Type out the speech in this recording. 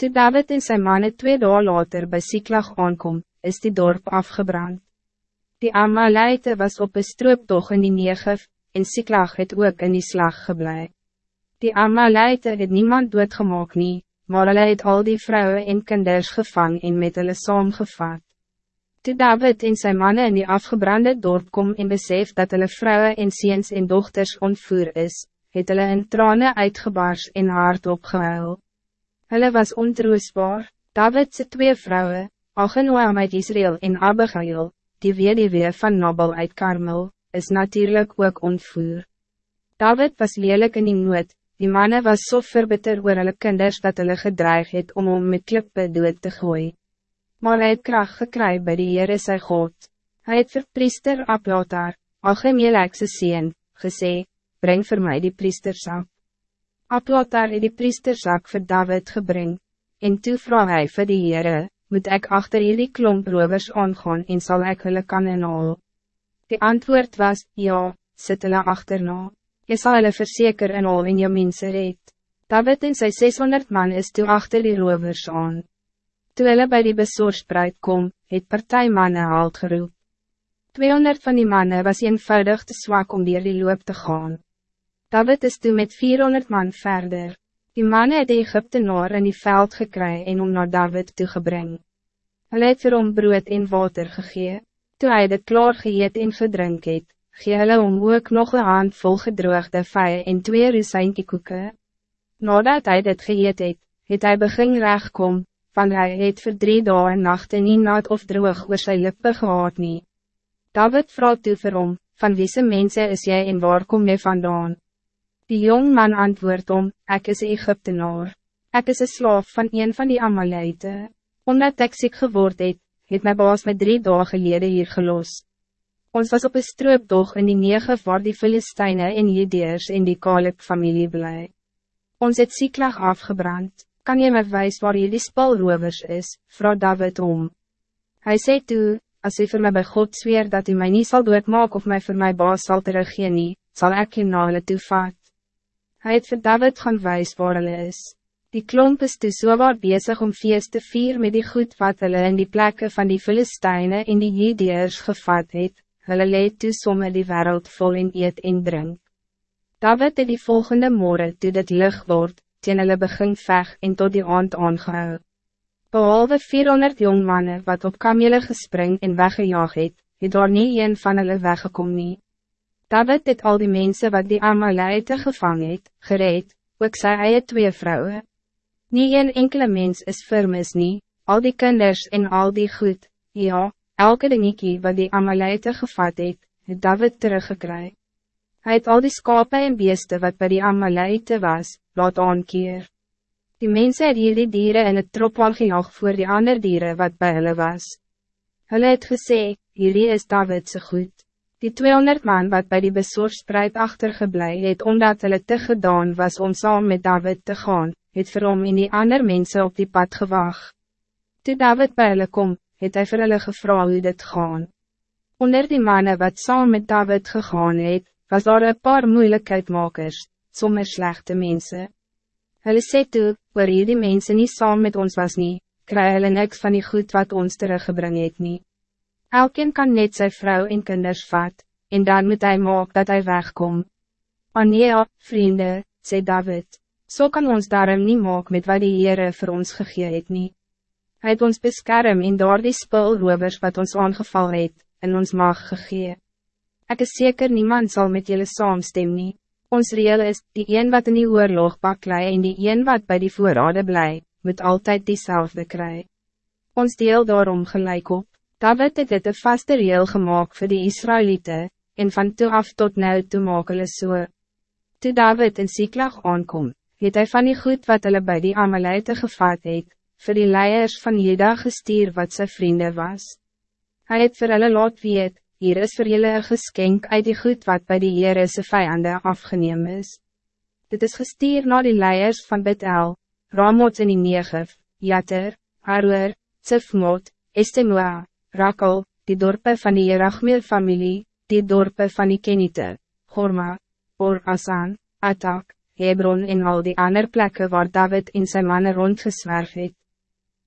Toen David en zijn mannen twee dagen later bij Siklag aankom, is die dorp afgebrand. Die Amalite was op een strooptocht in die Negev, en Siklag het ook in die slag geblei. Die Amalite het niemand doodgemaak nie, maar hulle het al die vrouwen en kinders gevang en met hulle saamgevat. Toe David en zijn mannen in die afgebrande dorp kom en besef dat hulle vrouwen en ziens en dochters ontvoer is, het hulle in trane uitgebars en hard opgehuil. Hulle was ontroosbaar, Davidse twee vrouwen, Achenoam uit Israël en Abigail, die weduwee van Nabal uit Karmel, is natuurlijk ook ontvoer. David was lelijk in die nood, die mannen was so verbitter oor hulle kinders dat hulle gedreig het om om met klippe dood te gooien. Maar hij het kracht gekry by die Heere sy God. Hy het vir priester Ablatar, Achemelekse sien, gesê, breng voor mij die priestersak. Ablatar het die priestersak voor David gebring, en toe vraag hy vir die Heere, moet ik achter jullie klomp rovers aangaan en zal ik hulle kan inhaal? Die antwoord was, ja, sit hulle achterna. Je zal hulle verzeker inhaal en jou mense red. David en sy 600 man is toe achter die rovers aan. Toe hulle by die bezorgspreid kom, het partijmannen halt geroep. 200 van die mannen was eenvoudig te zwak om dier die loop te gaan. David is toen met 400 man verder. Die mannen het Egyptenaar in die veld gekry en om naar David toegebring. Hulle het vir hom brood en water gegee. Toe hy dit klaar geëet en gedrink het, gee hulle om ook nog een hand vol gedroogde vijie en twee rusijnkie koeken. Nadat hy dit geëet het, het hy begin regkom, van hy het vir drie dagen en nachten nie nat of droog oor sy lippe gehad nie. David vraagt toe vir hom, van wiese mensen is jij en waar kom jy vandaan? Die jong man antwoord om, ik is Egyptenaar. Ik is een slaaf van een van die Amalite. Omdat ik ziek geword het, het my baas met drie dagen geleden hier gelos. Ons was op een stroopdog in die nege waar die Filisteine en Jedeers in die Kaleb familie blij. Ons het zieklag afgebrand. Kan je mij wijs waar jullie spalrovers is, vrouw David om? Hij zei toe, als u voor mij bij God zweer dat u mij niet zal doodmaak of mij voor mijn baas zal teruggeven nie, zal ik hem naar hulle toe vat. Hij het vir David gaan wijs waar hulle is. Die klomp is toe so waar bezig om feest te vier met die goed wat hulle in die plekken van die Filisteine en die Jedeers gevat het, hulle leed toe somme die wereld vol in eet en drink. David het die volgende morgen toe dit licht word, teen hulle begin veg en tot die aand aangehou. Behalve 400 jong mannen wat op kamele gespring en weggejaag het, het daar nie een van hulle weggekom nie. David het al die mensen wat die Amalite gevangen het, gereed, ook sy eie twee vrouwen. Nie een enkele mens is firmis nie, al die kinders en al die goed, ja, elke dingetjie wat die Amalite gevat het, het David teruggekry. Hij het al die skape en beeste wat bij die Amalite was, laat aankeer. Die mensen het hier die dieren in het tropwal gejaag voor die ander dieren wat bij hulle was. Hulle het gesê, hierdie is Davidse goed. Die 200 man wat bij die bezorgspreid achtergeblij het omdat hulle te gedaan was om saam met David te gaan, het vir hom en die ander mensen op die pad gewaag. Toe David bij hulle kom, het hy vir hulle gevra hoe dit gaan. Onder die mannen wat saam met David gegaan het, was daar een paar moeilijkheidmakers, sommer slechte mensen. Hulle sê toe, waar die mensen niet saam met ons was nie, kry hulle niks van die goed wat ons teruggebring het nie. Elkeen kan net zijn vrouw en kinders vat, en dan moet hij maak dat hij wegkom. Anja, vrienden, zei David, zo so kan ons daarom niet maak met wat die Heere voor ons gegee het nie. Hy het ons beskerm en daar die spulrovers wat ons aangeval het, in ons mag gegee. Ek is zeker niemand zal met jullie saamstem nie. Ons reel is, die een wat in die oorlog baklei en die een wat bij die voorrade blij, moet altijd diezelfde kry. Ons deel daarom gelijk op. David het dit een vaste reel gemaakt voor de Israëlieten, en van toe af tot nou toe maak hulle so. Toe David in Siklag aankom, het hy van die goed wat hulle by die Amalite gevat het, vir die leiers van Jeda gestuur wat zijn vrienden was. Hij het vir hulle laat weet, hier is vir julle een geskenk uit die goed wat bij die Heere se vijanden afgeneem is. Dit is gestuur naar die leiers van Betel, Ramot in die Negev, Jater, Haroer, Tsifmot, Estemoa, Rakel, die dorpen van die Jerachmeel familie, die dorpen van die Kenite, Gorma, Or Asan, Atak, Hebron en al die ander plekken waar David in zijn mannen rondgeswerf het.